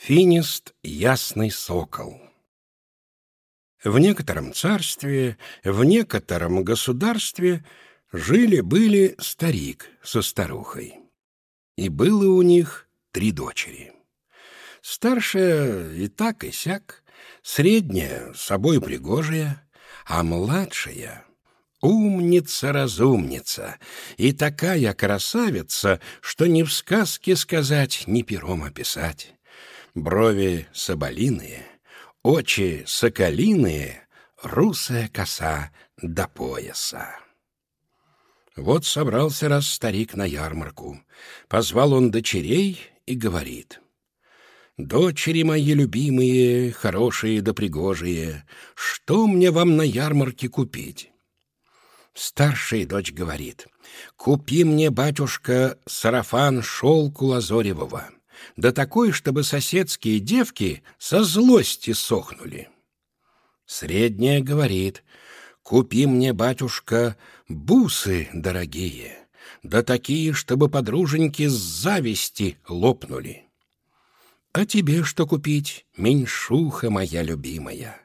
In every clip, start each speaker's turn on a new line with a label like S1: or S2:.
S1: Финист — ясный сокол. В некотором царстве, в некотором государстве жили-были старик со старухой. И было у них три дочери. Старшая и так, и сяк, средняя, собой пригожая, а младшая — умница-разумница и такая красавица, что ни в сказке сказать, ни пером описать брови соболиные, очи соколиные, русая коса до пояса. Вот собрался раз старик на ярмарку. Позвал он дочерей и говорит. «Дочери мои любимые, хорошие да пригожие, что мне вам на ярмарке купить?» Старшая дочь говорит. «Купи мне, батюшка, сарафан шелку лазоревого» да такой, чтобы соседские девки со злости сохнули. Средняя говорит, «Купи мне, батюшка, бусы дорогие, да такие, чтобы подруженьки с зависти лопнули». «А тебе что купить, меньшуха моя любимая?»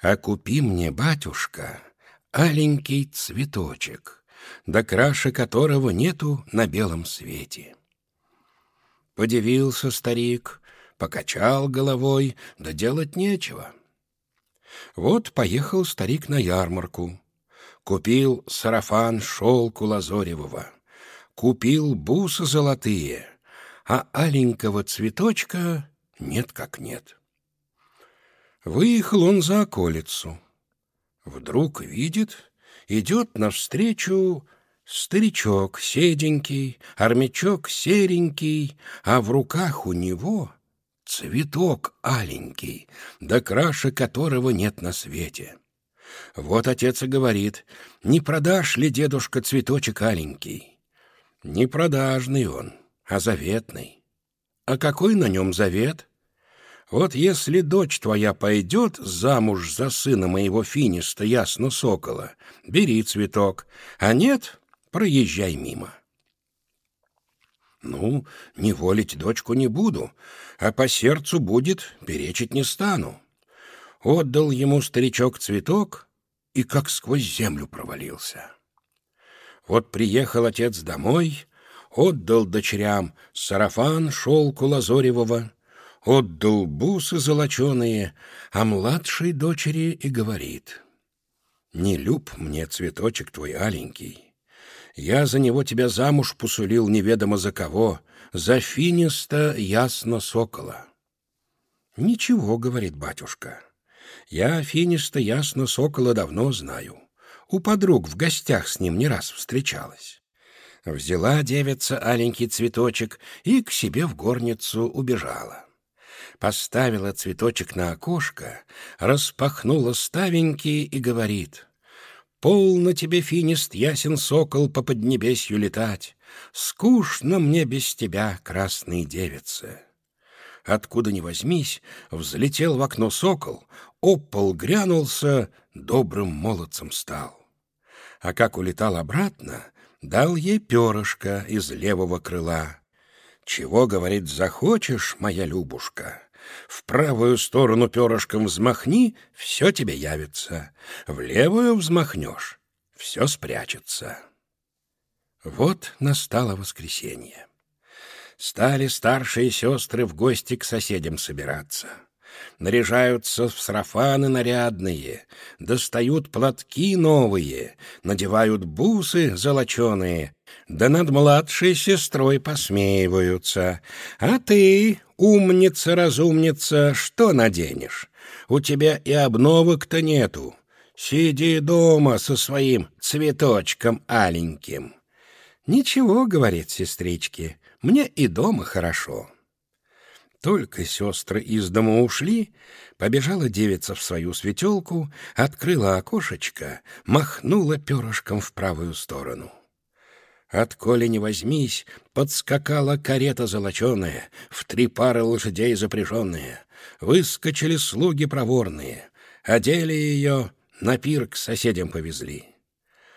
S1: «А купи мне, батюшка, аленький цветочек, да краше которого нету на белом свете». Подивился старик, покачал головой, да делать нечего. Вот поехал старик на ярмарку. Купил сарафан шелку лазоревого, купил бусы золотые, а аленького цветочка нет как нет. Выехал он за околицу. Вдруг видит, идет навстречу Старичок седенький, армячок серенький, а в руках у него цветок аленький, да краше которого нет на свете. Вот отец и говорит, не продашь ли, дедушка, цветочек аленький? Не продажный он, а заветный. А какой на нем завет? Вот если дочь твоя пойдет замуж за сына моего финиста, ясно сокола, бери цветок, а нет, проезжай мимо. Ну, не волить дочку не буду, а по сердцу будет, перечить не стану. Отдал ему старичок цветок и как сквозь землю провалился. Вот приехал отец домой, отдал дочерям сарафан шелку лазоревого, отдал бусы золоченые, а младшей дочери и говорит, «Не люб мне цветочек твой аленький, я за него тебя замуж посулил неведомо за кого, за финиста ясно сокола. Ничего, говорит батюшка. Я финиста ясно сокола давно знаю. У подруг в гостях с ним не раз встречалась. Взяла девица аленький цветочек и к себе в горницу убежала. Поставила цветочек на окошко, распахнула ставеньки и говорит — Полно тебе, финист, ясен сокол, по поднебесью летать. Скучно мне без тебя, красные девицы. Откуда ни возьмись, взлетел в окно сокол, опол грянулся, добрым молодцем стал. А как улетал обратно, дал ей перышко из левого крыла. Чего, говорит, захочешь, моя Любушка? В правую сторону перышком взмахни, все тебе явится. В левую взмахнешь, все спрячется. Вот настало воскресенье. Стали старшие сестры в гости к соседям собираться. Наряжаются в сарафаны нарядные, достают платки новые, надевают бусы золоченые, да над младшей сестрой посмеиваются. А ты, умница-разумница, что наденешь? У тебя и обновок-то нету. Сиди дома со своим цветочком аленьким. Ничего, говорит сестрички, мне и дома хорошо. Только сестры из дома ушли, побежала девица в свою светелку, открыла окошечко, махнула перышком в правую сторону. Отколи не возьмись, подскакала карета золоченая, в три пары лошадей запряженные. Выскочили слуги проворные, одели ее, на пир к соседям повезли.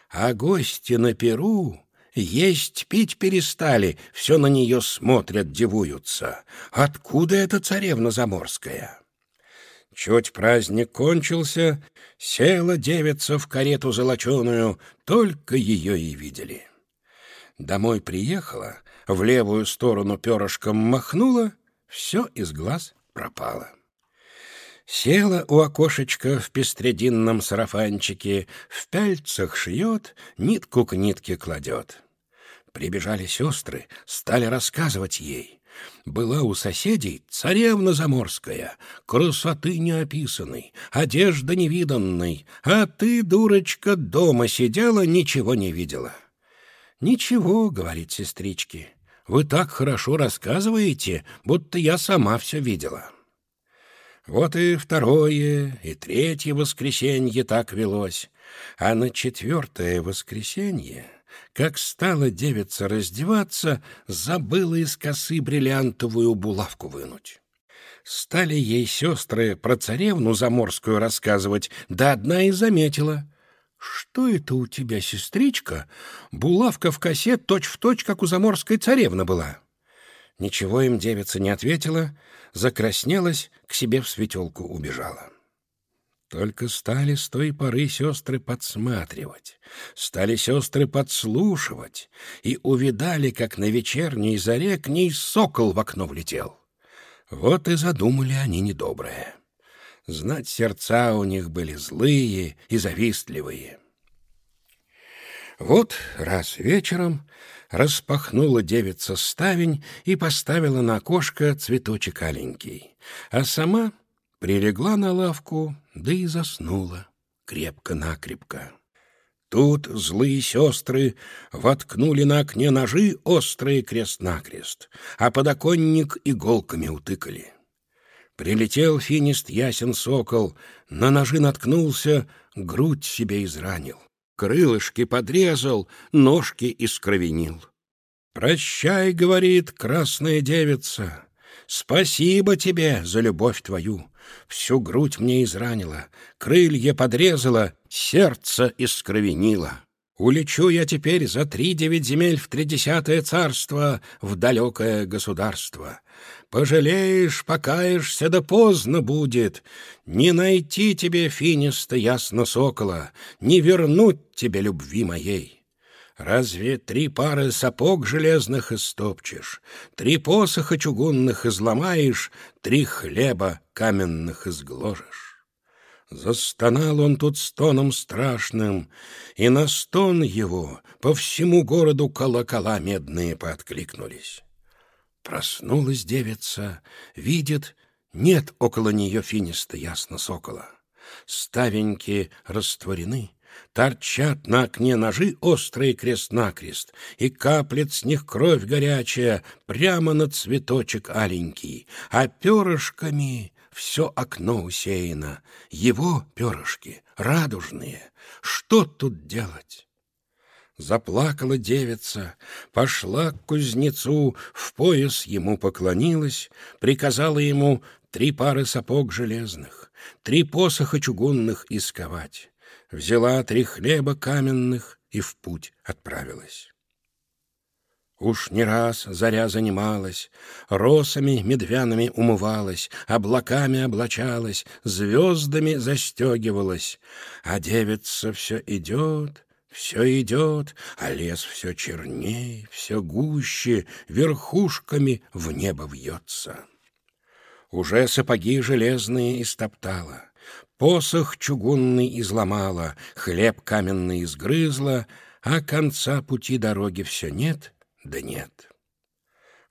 S1: А гости на пиру Есть пить перестали, все на нее смотрят, дивуются. Откуда эта царевна заморская? Чуть праздник кончился, села девица в карету золоченую, только ее и видели. Домой приехала, в левую сторону перышком махнула, все из глаз пропало. Села у окошечка в пестрединном сарафанчике, в пяльцах шьет, нитку к нитке кладет. Прибежали сестры, стали рассказывать ей. Была у соседей царевна заморская, красоты неописанной, одежда невиданной, а ты, дурочка, дома сидела, ничего не видела. «Ничего», — говорит сестрички, — «вы так хорошо рассказываете, будто я сама все видела». Вот и второе, и третье воскресенье так велось, а на четвертое воскресенье, как стала девица раздеваться, забыла из косы бриллиантовую булавку вынуть. Стали ей сестры про царевну заморскую рассказывать, да одна и заметила — «Что это у тебя, сестричка? Булавка в косе точь-в-точь, как у заморской царевны была». Ничего им девица не ответила, закраснелась, к себе в светелку убежала. Только стали с той поры сестры подсматривать, стали сестры подслушивать и увидали, как на вечерней заре к ней сокол в окно влетел. Вот и задумали они недоброе. Знать, сердца у них были злые и завистливые. Вот раз вечером распахнула девица ставень и поставила на окошко цветочек аленький, а сама прилегла на лавку, да и заснула крепко-накрепко. Тут злые сестры воткнули на окне ножи острые крест-накрест, а подоконник иголками утыкали. Прилетел финист ясен сокол, на ножи наткнулся, грудь себе изранил. Крылышки подрезал, ножки искровенил. «Прощай, — говорит красная девица, — спасибо тебе за любовь твою. Всю грудь мне изранила, крылья подрезала, сердце искровенила. Улечу я теперь за три девять земель в тридесятое царство, в далекое государство. Пожалеешь, покаешься, да поздно будет. Не найти тебе, финиста, ясно сокола, не вернуть тебе любви моей. Разве три пары сапог железных истопчешь, три посоха чугунных изломаешь, три хлеба каменных изгложишь? Застонал он тут стоном страшным, и на стон его по всему городу колокола медные подкликнулись. Проснулась девица, видит, нет около нее финиста ясно сокола. Ставеньки растворены, торчат на окне ножи острые крест-накрест, и каплет с них кровь горячая прямо на цветочек аленький, а перышками все окно усеяно, его перышки радужные. Что тут делать? Заплакала девица, пошла к кузнецу, в пояс ему поклонилась, приказала ему три пары сапог железных, три посоха чугунных исковать. Взяла три хлеба каменных и в путь отправилась. Уж не раз заря занималась, росами медвяными умывалась, облаками облачалась, звездами застегивалась, а девица все идет, все идет, а лес все черней, все гуще, верхушками в небо вьется. Уже сапоги железные истоптала, посох чугунный изломала, хлеб каменный изгрызла, а конца пути дороги все нет — да нет.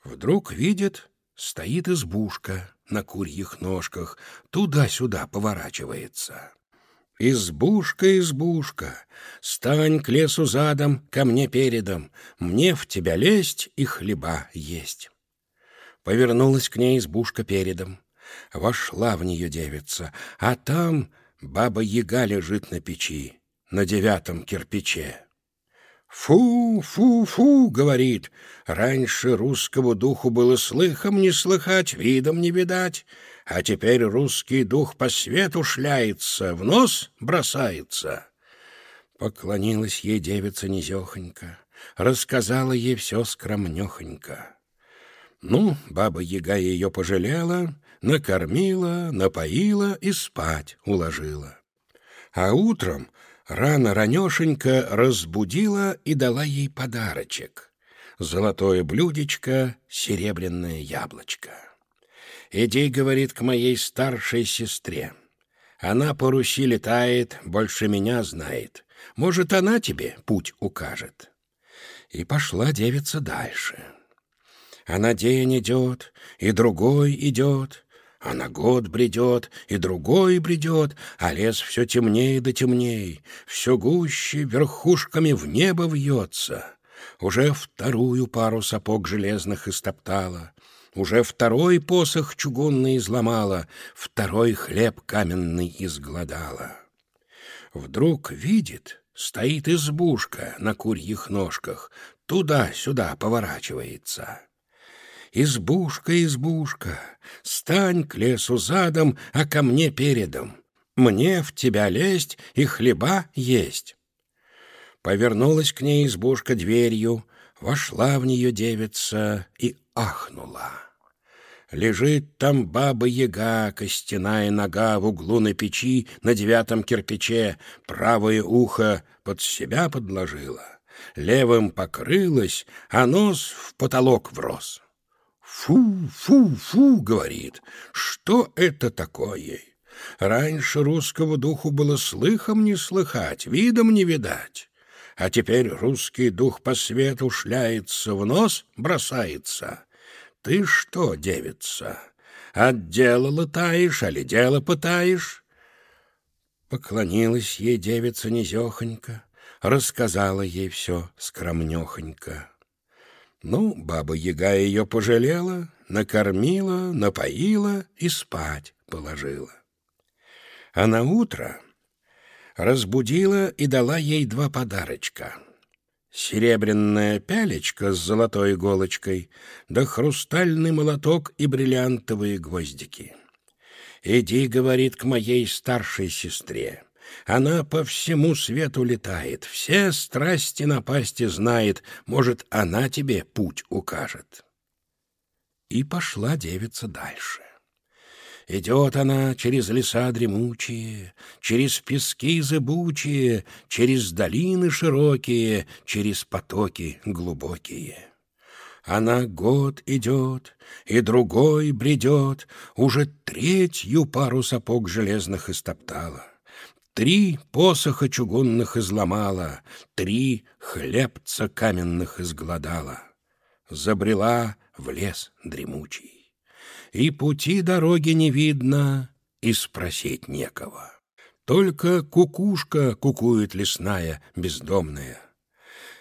S1: Вдруг видит, стоит избушка на курьих ножках, туда-сюда поворачивается. «Избушка, избушка, стань к лесу задом, ко мне передом, мне в тебя лезть и хлеба есть». Повернулась к ней избушка передом. Вошла в нее девица, а там баба-яга лежит на печи, на девятом кирпиче. «Фу, фу, фу!» — говорит. «Раньше русского духу было слыхом не слыхать, видом не видать, а теперь русский дух по свету шляется, в нос бросается». Поклонилась ей девица низехонько, рассказала ей все скромнехонько. Ну, баба-яга ее пожалела, накормила, напоила и спать уложила. А утром рано-ранешенько разбудила и дала ей подарочек — золотое блюдечко, серебряное яблочко. «Иди, — говорит, — к моей старшей сестре. Она по Руси летает, больше меня знает. Может, она тебе путь укажет». И пошла девица дальше. А на день идет, и другой идет, а на год бредет, и другой бредет, а лес все темнее да темнее, все гуще верхушками в небо вьется. Уже вторую пару сапог железных истоптала, уже второй посох чугунный изломала, второй хлеб каменный изгладала. Вдруг видит, стоит избушка на курьих ножках, туда-сюда поворачивается. Избушка, избушка, стань к лесу задом, а ко мне передом. Мне в тебя лезть и хлеба есть. Повернулась к ней избушка дверью, вошла в нее девица и ахнула. Лежит там баба-яга, костяная нога в углу на печи на девятом кирпиче, правое ухо под себя подложила, левым покрылась, а нос в потолок врос. «Фу, фу, фу!» — говорит. «Что это такое? Раньше русского духу было слыхом не слыхать, видом не видать. А теперь русский дух по свету шляется, в нос бросается. Ты что, девица, от дела летаешь, али дело пытаешь?» Поклонилась ей девица низехонько, рассказала ей все скромнехонько. Ну, баба-яга ее пожалела, накормила, напоила и спать положила. А на утро разбудила и дала ей два подарочка. Серебряная пялечка с золотой иголочкой, да хрустальный молоток и бриллиантовые гвоздики. «Иди, — говорит, — к моей старшей сестре. Она по всему свету летает, все страсти напасти знает, может, она тебе путь укажет. И пошла девица дальше. Идет она через леса дремучие, через пески зыбучие, через долины широкие, через потоки глубокие. Она год идет, и другой бредет, уже третью пару сапог железных истоптала. Три посоха чугунных изломала, Три хлебца каменных изгладала. Забрела в лес дремучий. И пути дороги не видно, И спросить некого. Только кукушка кукует лесная, бездомная.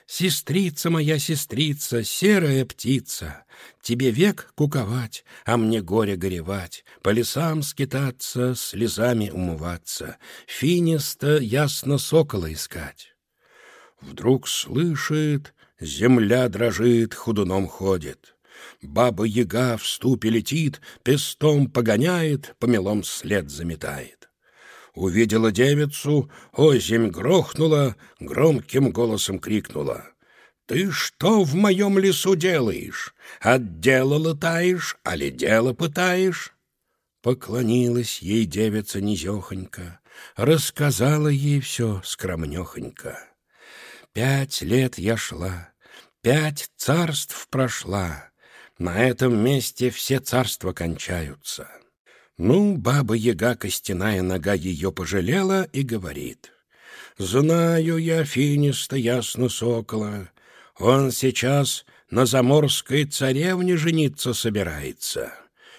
S1: Сестрица моя, сестрица, серая птица, Тебе век куковать, а мне горе горевать, По лесам скитаться, слезами умываться, Финиста ясно сокола искать. Вдруг слышит, земля дрожит, худуном ходит. Баба-яга в ступе летит, пестом погоняет, Помелом след заметает. Увидела девицу, озимь грохнула, громким голосом крикнула. «Ты что в моем лесу делаешь? От дела летаешь, али дело пытаешь?» Поклонилась ей девица низехонько, рассказала ей все скромнехонько. Пять лет я шла, пять царств прошла, на этом месте все царства кончаются. Ну, баба-яга, костяная нога ее пожалела и говорит. «Знаю я финиста ясно сокола. Он сейчас на заморской царевне жениться собирается.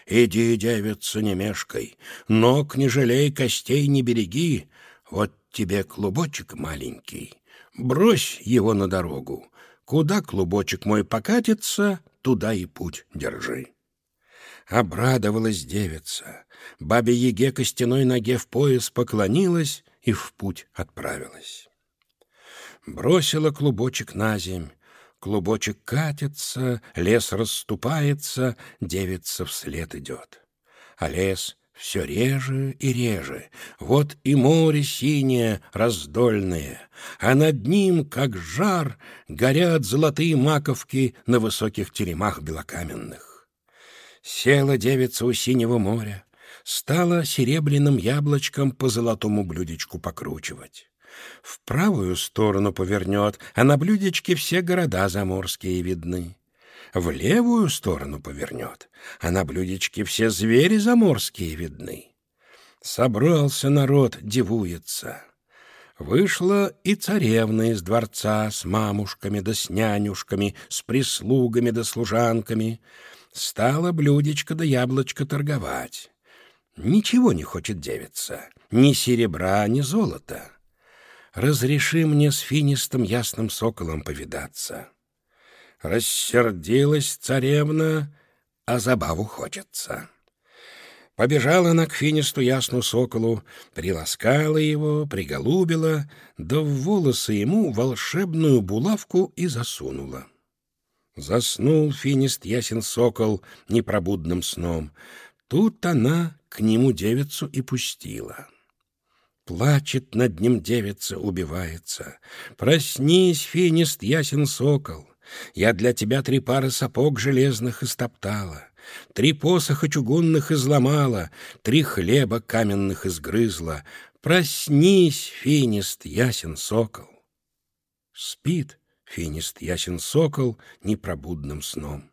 S1: Иди, девица, не мешкай, ног не жалей, костей не береги. Вот тебе клубочек маленький, брось его на дорогу. Куда клубочек мой покатится, туда и путь держи». Обрадовалась девица, бабе-яге костяной ноге в пояс поклонилась и в путь отправилась. Бросила клубочек на земь, клубочек катится, лес расступается, девица вслед идет. А лес все реже и реже. Вот и море синее, раздольное, а над ним, как жар, горят золотые маковки на высоких теремах белокаменных. Села девица у синего моря, стала серебряным яблочком по золотому блюдечку покручивать. В правую сторону повернет, а на блюдечке все города заморские видны в левую сторону повернет, а на блюдечке все звери заморские видны. Собрался народ, дивуется. Вышла и царевна из дворца с мамушками да с нянюшками, с прислугами да служанками. Стала блюдечко да яблочко торговать. Ничего не хочет девица, ни серебра, ни золота. Разреши мне с финистым ясным соколом повидаться. Рассердилась царевна, а забаву хочется. Побежала она к финисту ясну соколу, приласкала его, приголубила, да в волосы ему волшебную булавку и засунула. Заснул финист ясен сокол непробудным сном. Тут она к нему девицу и пустила. Плачет над ним девица, убивается. Проснись, финист ясен сокол. Я для тебя три пары сапог железных истоптала, Три посоха чугунных изломала, Три хлеба каменных изгрызла. Проснись, финист, ясен сокол. Спит финист, ясен сокол непробудным сном.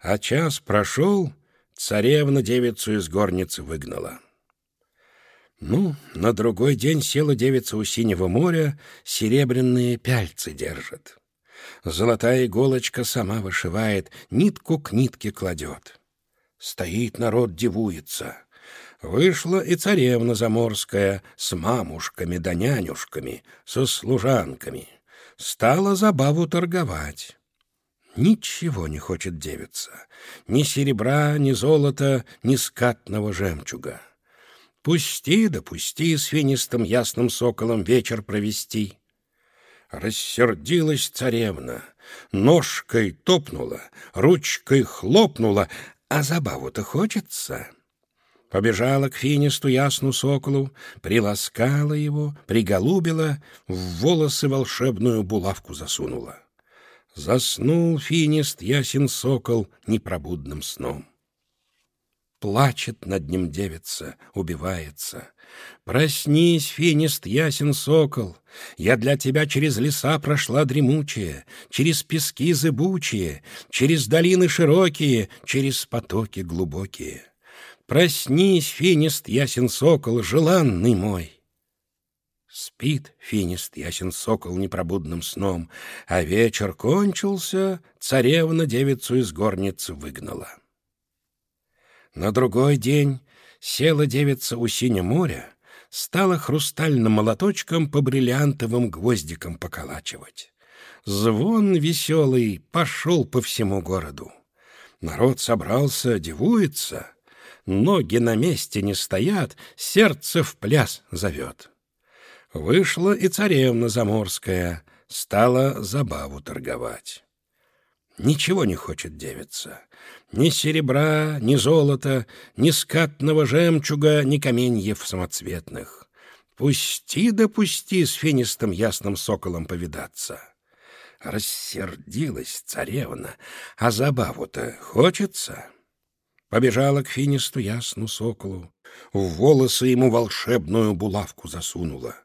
S1: А час прошел, царевна девицу из горницы выгнала. Ну, на другой день села девица у синего моря, серебряные пяльцы держит. Золотая иголочка сама вышивает, нитку к нитке кладет. Стоит народ, дивуется. Вышла и царевна заморская с мамушками да нянюшками, со служанками. Стала забаву торговать. Ничего не хочет девица. Ни серебра, ни золота, ни скатного жемчуга. Пусти да с финистым ясным соколом вечер провести. Рассердилась царевна, ножкой топнула, ручкой хлопнула, а забаву-то хочется. Побежала к финисту ясну соколу, приласкала его, приголубила, в волосы волшебную булавку засунула. Заснул финист ясен сокол непробудным сном. Плачет над ним девица, убивается. Проснись, финист, ясен сокол, Я для тебя через леса прошла дремучие, Через пески зыбучие, Через долины широкие, Через потоки глубокие. Проснись, финист, ясен сокол, Желанный мой. Спит финист, ясен сокол непробудным сном, А вечер кончился, Царевна девицу из горницы выгнала. На другой день села девица у синего моря, стала хрустальным молоточком по бриллиантовым гвоздикам поколачивать. Звон веселый пошел по всему городу. Народ собрался, дивуется. Ноги на месте не стоят, сердце в пляс зовет. Вышла и царевна заморская, стала забаву торговать. Ничего не хочет девица. Ни серебра, ни золота, ни скатного жемчуга, ни каменьев самоцветных. Пусти да пусти с финистым ясным соколом повидаться. Рассердилась царевна, а забаву-то хочется. Побежала к финисту ясну соколу, в волосы ему волшебную булавку засунула.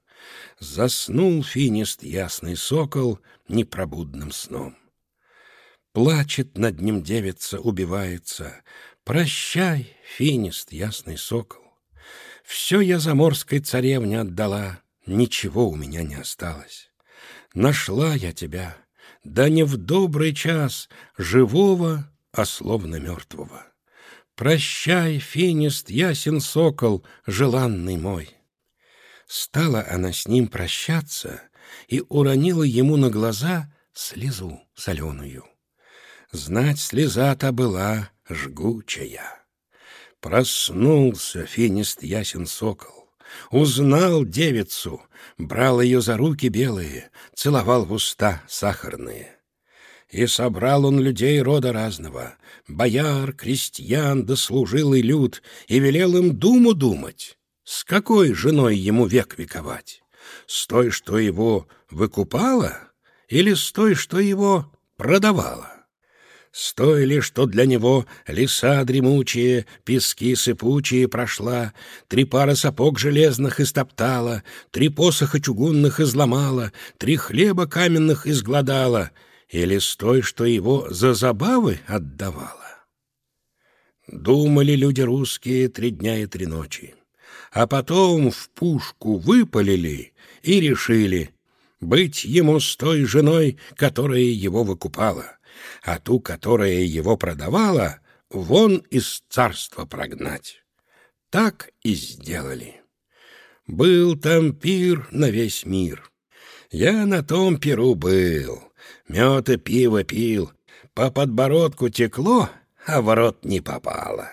S1: Заснул финист ясный сокол непробудным сном. Плачет над ним девица, убивается. Прощай, финист, ясный сокол. Все я заморской царевне отдала, Ничего у меня не осталось. Нашла я тебя, да не в добрый час, Живого, а словно мертвого. Прощай, финист, ясен сокол, Желанный мой. Стала она с ним прощаться И уронила ему на глаза Слезу соленую. Знать слеза-то была жгучая. Проснулся финист ясен сокол, Узнал девицу, брал ее за руки белые, Целовал в уста сахарные. И собрал он людей рода разного, бояр, крестьян да служилый люд, и велел им думу думать, с какой женой ему век вековать, с той, что его выкупала, или с той, что его продавала. Стоили, что для него леса дремучие, пески сыпучие прошла, Три пары сапог железных истоптала, Три посоха чугунных изломала, Три хлеба каменных изгладала, Или с той, что его за забавы отдавала. Думали люди русские три дня и три ночи, А потом в пушку выпалили и решили Быть ему с той женой, которая его выкупала а ту, которая его продавала, вон из царства прогнать. Так и сделали. Был там пир на весь мир. Я на том пиру был, мед и пиво пил, по подбородку текло, а в рот не попало.